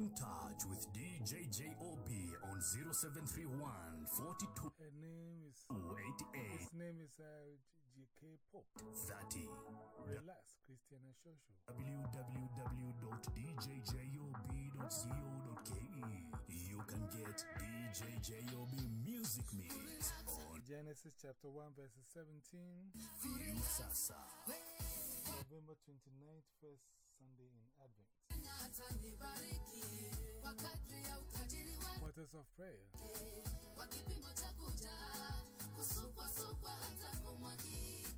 In touch with DJ JOB on 0731 42 Her name is, 88 his name is uh, GK Pope. 30. Relax, Christiana Shosho. www.djjob.co.ke. You can get DJ JOB music mix on Genesis chapter 1, verses 17. Feel Sasa. November 29th, first Sunday in Advent. Waters of Prayer.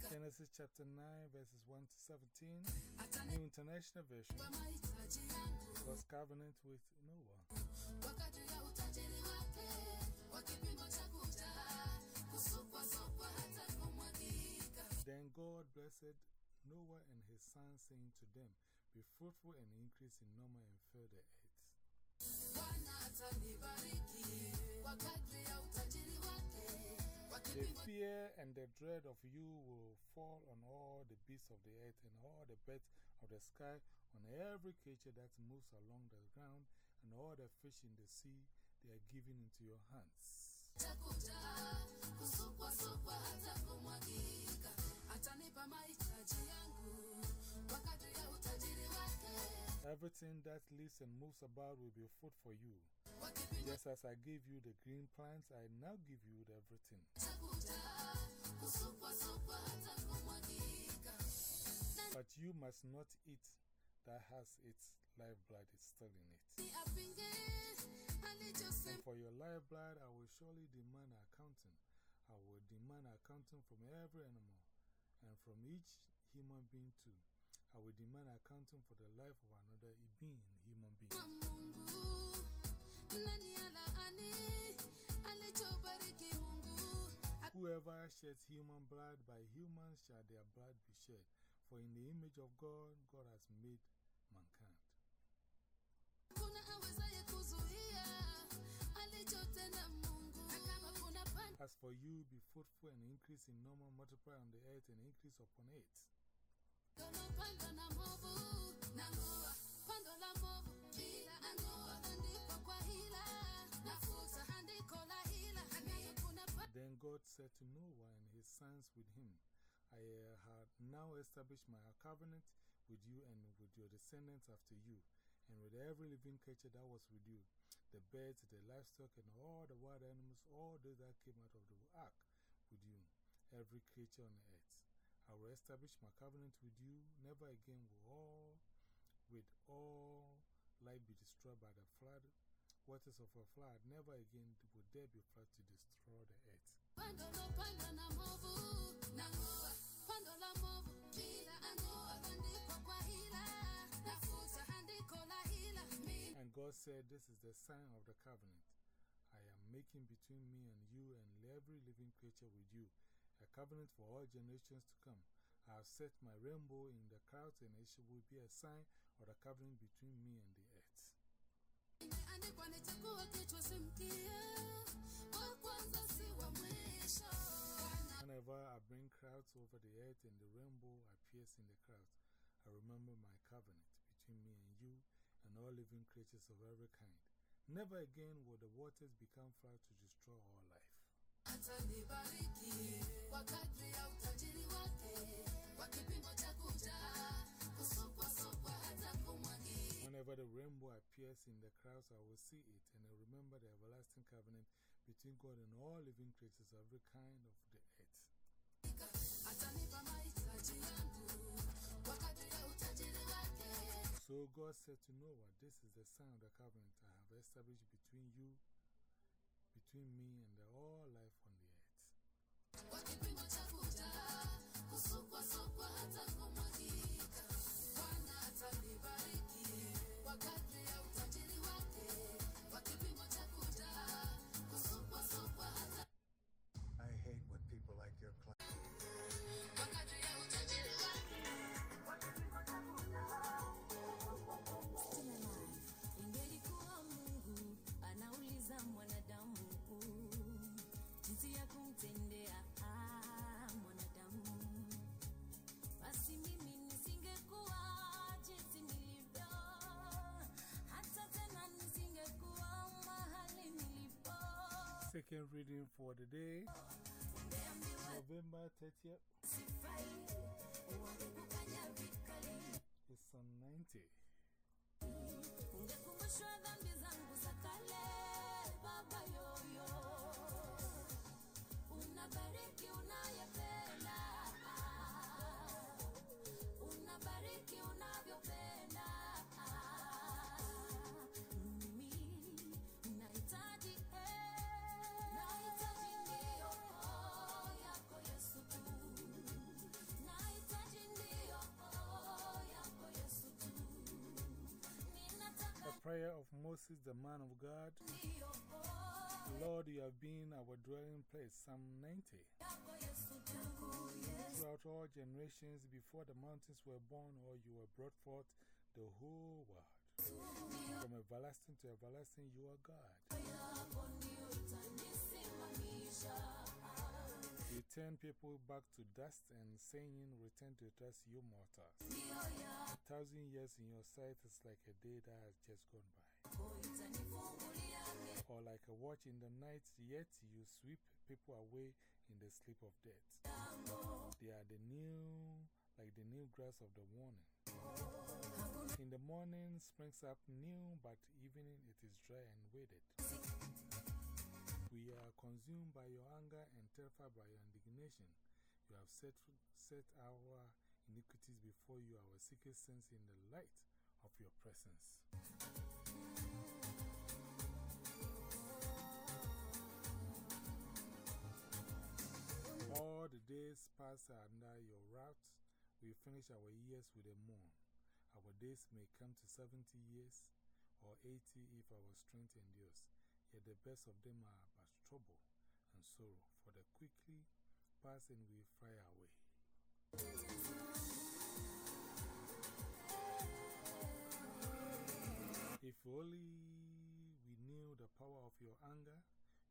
Genesis chapter 9, verses 1 to 17. New International Version. God's covenant with Noah. Then God blessed Noah and his sons, saying to them, Be fruitful and increase in number and fill the earth. The fear and the dread of you will fall on all the beasts of the earth and all the birds of the sky, on every creature that moves along the ground, and all the fish in the sea they are given into your hands. Everything that lives and moves about will be food for you. Just as I gave you the green plants, I now give you everything. But you must not eat that has its lifeblood is still in it. And for your lifeblood, I will surely demand accounting. I will demand accounting from every animal and from each human being too. I will demand accounting for the life of another being, human being. Whoever sheds human blood, by humans shall their blood be shed. For in the image of God, God has made. As for you, be fruitful and increase in number, multiply on the earth and increase upon it. Then God said to Noah and his sons with him, I uh, have now established my covenant with you and with your descendants after you, and with every living creature that was with you, the birds, the livestock, and all the wild animals, all those that came out of the ark with you, every creature on earth. I will establish my covenant with you. Never again will all, with all life be destroyed by the flood, waters of a flood. Never again will there be flood to destroy the earth. God said, This is the sign of the covenant I am making between me and you and every living creature with you, a covenant for all generations to come. I have set my rainbow in the clouds, and it will be a sign of the covenant between me and the earth. Whenever I bring crowds over the earth and the rainbow appears in the crowds, I remember my covenant between me and and all living creatures of every kind. Never again will the waters become flood to destroy all life. Whenever the rainbow appears in the crowds, I will see it and I remember the everlasting covenant between God and all living creatures of every kind of the So God said to Noah, This is the sign of the covenant I have established between you, between me and all life on the earth. Weekend reading for the day, November 30th. It's Psalm 90. Prayer of Moses, the man of God. Lord, you have been our dwelling place. Psalm 90. Throughout all generations, before the mountains were born or you were brought forth, the whole world. From everlasting to everlasting, you are God. You turn people back to dust and saying, Return to dust, you mortals. A thousand years in your sight is like a day that has just gone by. Or like a watch in the night, yet you sweep people away in the sleep of death. They are the new, like the new grass of the morning. In the morning springs up new, but evening it is dry and withered. We are consumed by your anger and terrified by your indignation. You have set, set our iniquities before you, our secret sins in the light of your presence. All the days pass under your wrath. We finish our years with a moon. Our days may come to 70 years or 80 if our strength endures. Yet the best of them are trouble and sorrow, for the quickly pass and we fly away. If only we knew the power of your anger,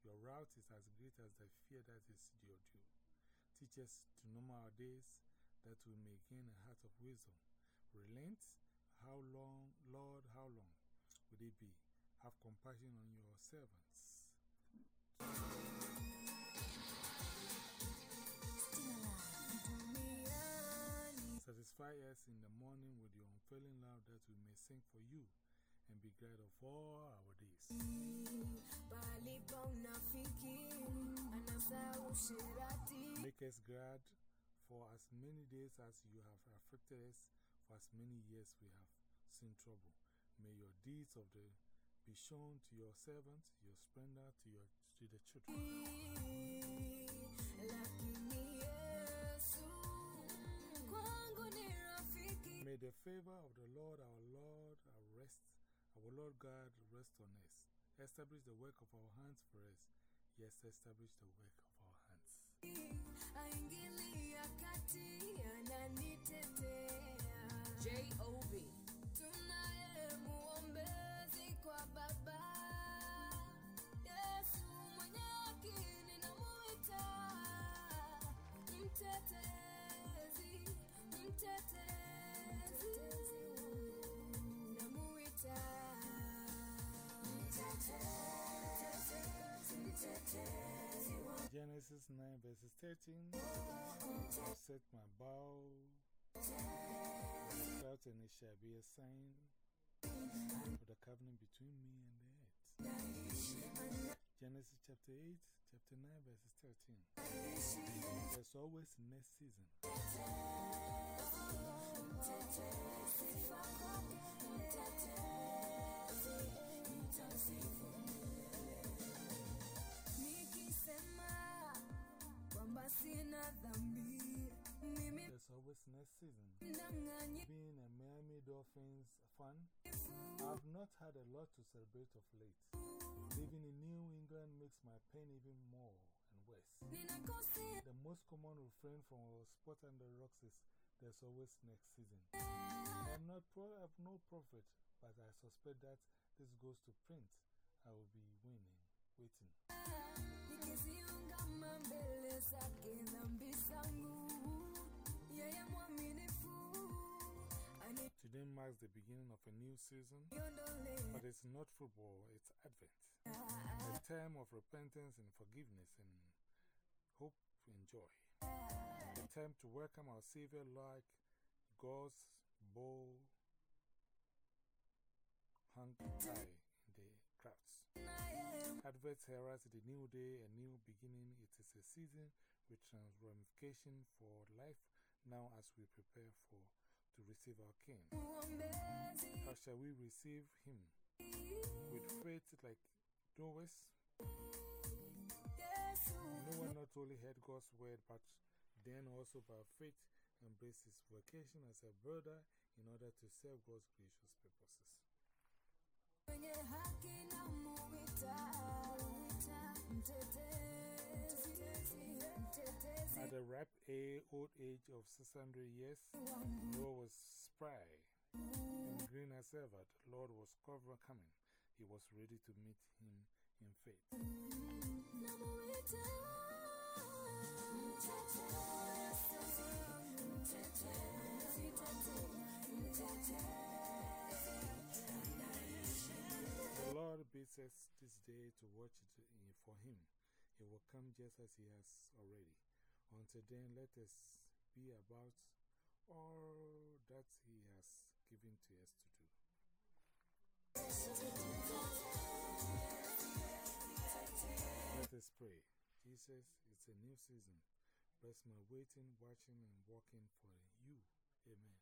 your wrath is as great as the fear that is your due. Teach us to number our days that we may gain a heart of wisdom. Relent, how long, Lord, how long would it be? Have compassion on your servants. Satisfy us in the morning with your unfailing love that we may sing for you and be glad of all our days. Make us glad for as many days as you have afflicted us, for as many years we have seen trouble. May your deeds of the be shown to your servants, your splendor to, your, to the children. May the favor of the Lord our Lord our rest, our Lord God rest on us. Establish the work of our hands for us. Yes, establish the work of our hands. J.O.B. Genesis 9, verses 13. Set my bow, out, and it shall be a sign for the covenant between me and the earth. Genesis chapter 8, chapter 9, verses 13. There's always next season. There's always next season. Being a Miami Dolphins fan, I've not had a lot to celebrate of late. Living in New England makes my pain even more and worse. The most common refrain from our spot under rocks is there's always next season. I'm not pro I'm no prophet, but I suspect that this goes to print. I will be winning, waiting. nikiziungama mbele zake dhambi zangu, yeye mwaminifu Today marks the beginning of a new season, but it's not football, it's Advent. A time of repentance and forgiveness and hope and joy. Time to welcome our Savior like God's bow hung high in the crowds. Adverts herald the new day, a new beginning. It is a season with ramification for life now as we prepare for to receive our King. How shall we receive Him? With faith like Noah's. Noah not only heard God's word, but then also by faith embraced his vocation as a brother in order to serve God's gracious purposes. At the ripe old age of 600 years, Noah was spry and green as ever. The Lord was cover coming. He was ready to meet him in faith. The Lord bids us this day to watch for him. He will come just as he has already. Until then, let us be about all that he has given to us to do. Let us pray. Jesus, it's a new season. Bless my waiting, watching, and walking for you. Amen.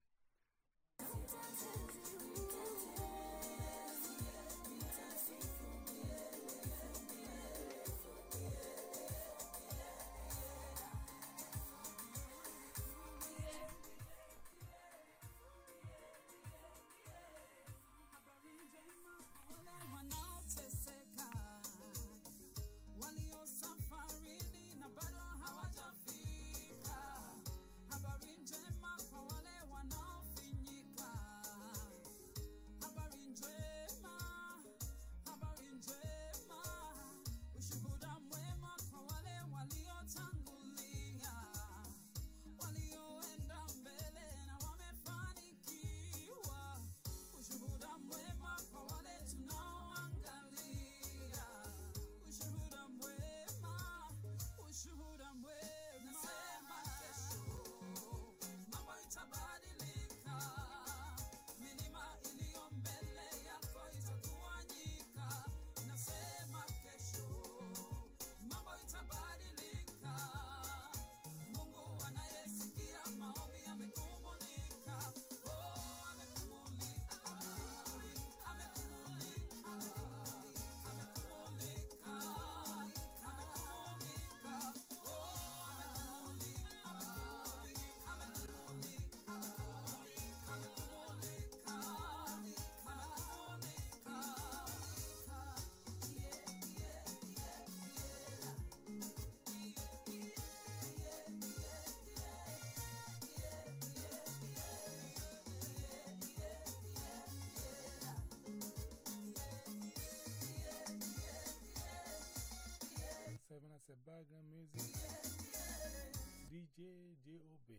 DJ J.O.B.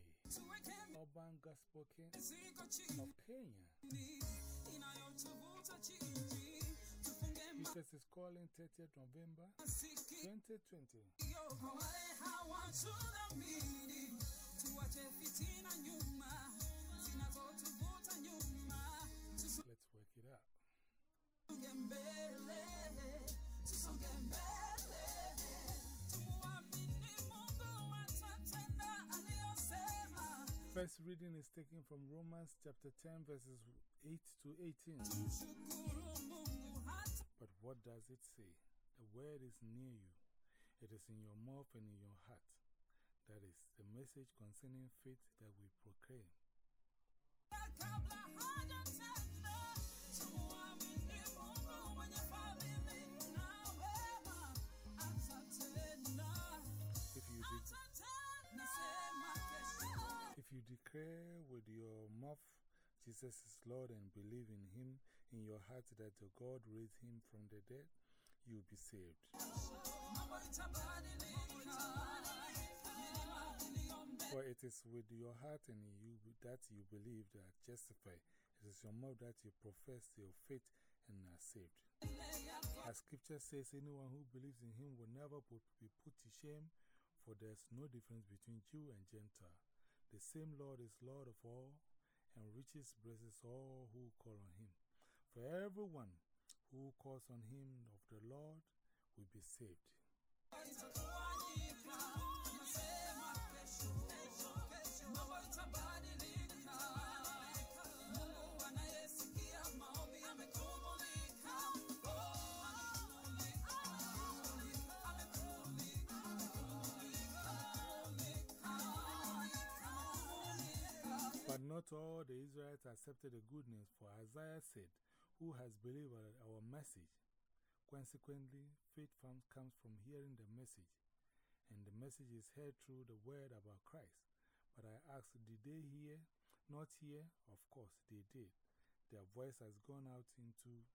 Urban Gospel King of Kenya. Jesus is calling 30th November 2020. Let's work it out. First reading is taken from Romans chapter 10, verses 8 to 18. But what does it say? The word is near you, it is in your mouth and in your heart. That is the message concerning faith that we proclaim. Declare with your mouth Jesus is Lord and believe in Him in your heart that God raised Him from the dead, you will be saved. For it is with your heart and you that you believe that justified. It is your mouth that you profess your faith and are saved. As scripture says, anyone who believes in him will never be put to shame, for there's no difference between Jew and Gentile. The same Lord is Lord of all and riches blesses all who call on him. For everyone who calls on him of the Lord will be saved. But all the Israelites accepted the good news, for Isaiah said, Who has believed our message? Consequently, faith comes from hearing the message, and the message is heard through the word about Christ. But I asked, Did they hear? Not hear? Of course, they did. Their voice has gone out into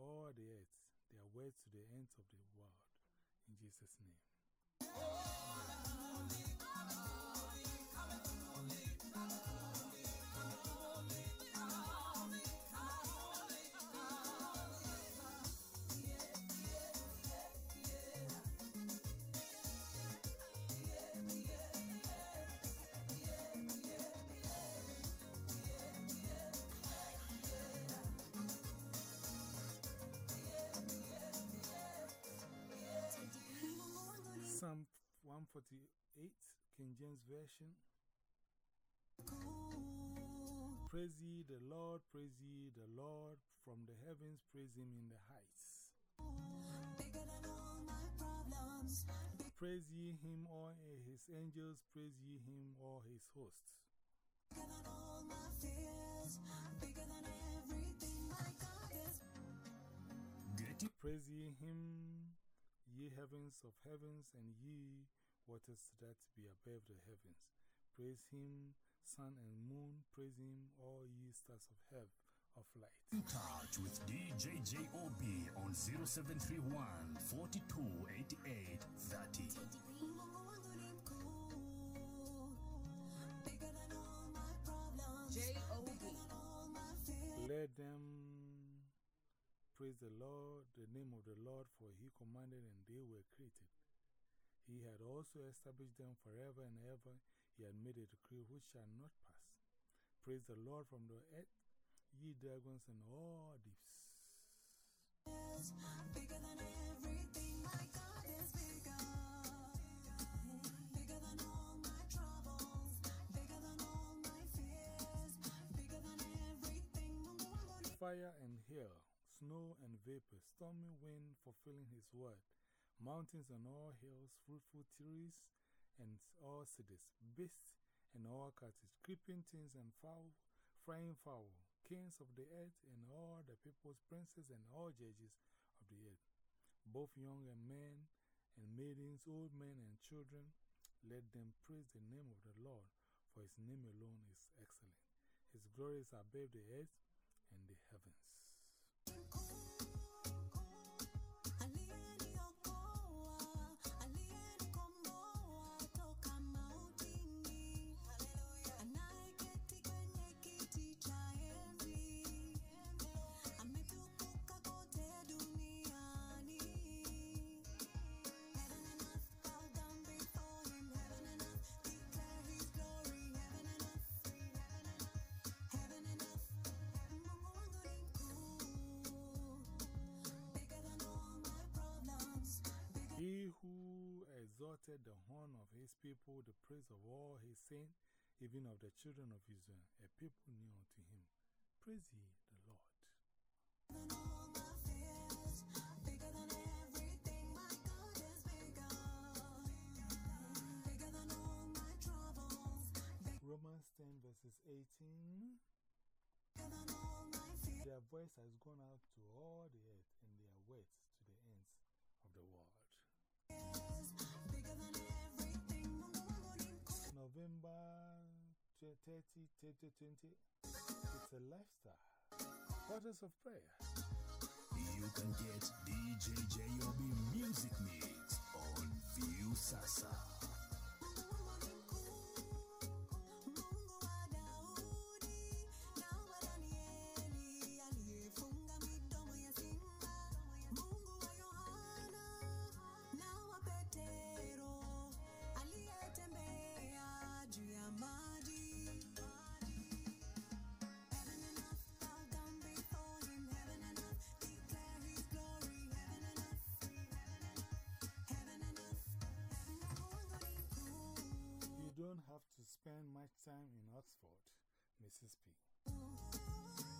all the earth, their words to the ends of the world. In Jesus' name. 148, King James Version. Praise ye the Lord, praise ye the Lord from the heavens, praise him in the heights. Praise ye him, all his angels, praise ye him, all his hosts. Praise ye him, ye heavens of heavens, and ye waters that be above the heavens. Praise him, sun and moon, praise him, all ye stars of heaven of light. In touch with DJ JOB on 0731 4288 30. Let them praise the Lord, the name of the Lord, for he commanded and they were created. He had also established them forever and ever. He had made a decree which shall not pass. Praise the Lord from the earth, ye dragons and all deeps. Bigger than everything, my God is bigger. Bigger than all my troubles, bigger than all my fears, bigger than everything. Mungu wangu ni Fire and hail, snow and vapor, stormy wind fulfilling his word, mountains and all hills, fruitful trees and all cities, beasts and all cattle, creeping things and fowl, flying fowl, kings of the earth and all the people's princes and all judges of the earth, both young and men and maidens, old men and children, let them praise the name of the Lord, for his name alone is excellent. His glory is above the earth and the heavens. He who exalted the horn of his people, the praise of all his saints, even of the children of Israel, a people near unto him. Praise ye the Lord. Romans 10 verses 18. Bigger than all my fears. Their voice has gone out to all the earth, and their words November 30, 2020. It's a lifestyle. Waters of prayer. You can get DJ JOB Music Mix spend much time in Oxford, Mississippi.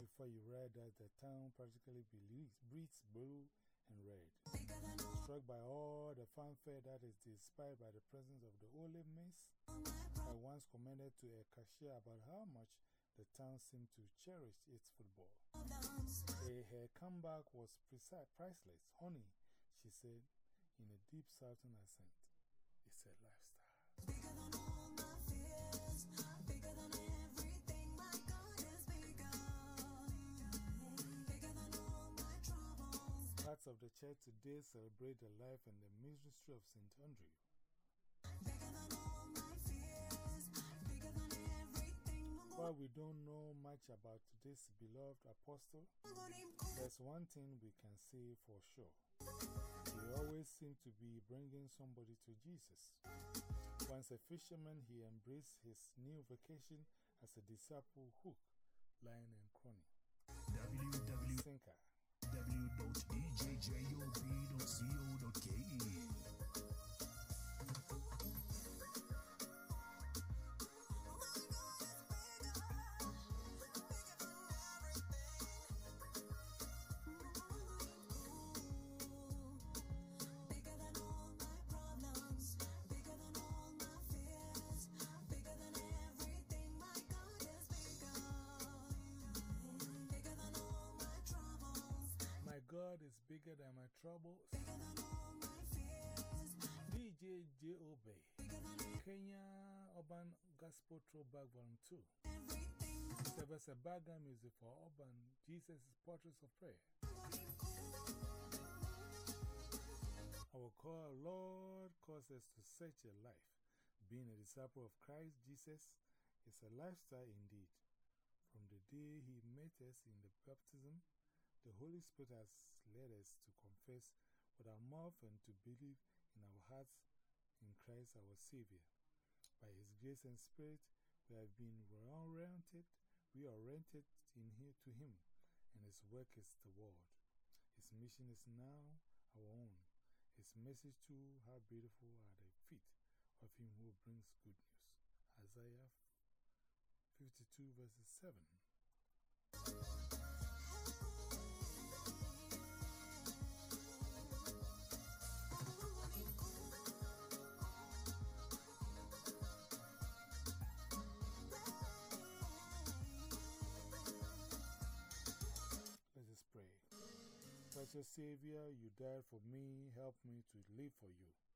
Before you read that the town practically breathes blue and red. Struck by all the fanfare that is displayed by the presence of the Ole Miss, I once commented to a cashier about how much the town seemed to cherish its football. Eh, her comeback was priceless. Honey, she said in a deep southern accent, it's a lifestyle. Parts of the church today celebrate the life and the ministry of St. Andrew. While we don't know much about this beloved apostle, there's one thing we can say for sure. He always seemed to be bringing somebody to Jesus. Once a fisherman, he embraced his new vocation as a disciple hook, line, and crony. www.djjob.co.ke Sinker. My bigger than my troubles. DJ J.O.B. Kenya Urban Gospel Throwback Volume 2. Serves a background music for Urban Jesus' Portals of Prayer. Our call, Lord, calls us to such a life. Being a disciple of Christ Jesus is a lifestyle indeed. From the day He met us in the baptism, the Holy Spirit has led us to confess with our mouth and to believe in our hearts in Christ our Savior. By His grace and Spirit, we have been reoriented we are oriented, reoriented in here to Him, and His work is the world. His mission is now our own. His message too, how beautiful are the feet of Him who brings good news. Isaiah 52 verses 7. Precious Savior, you died for me. Help me to live for you.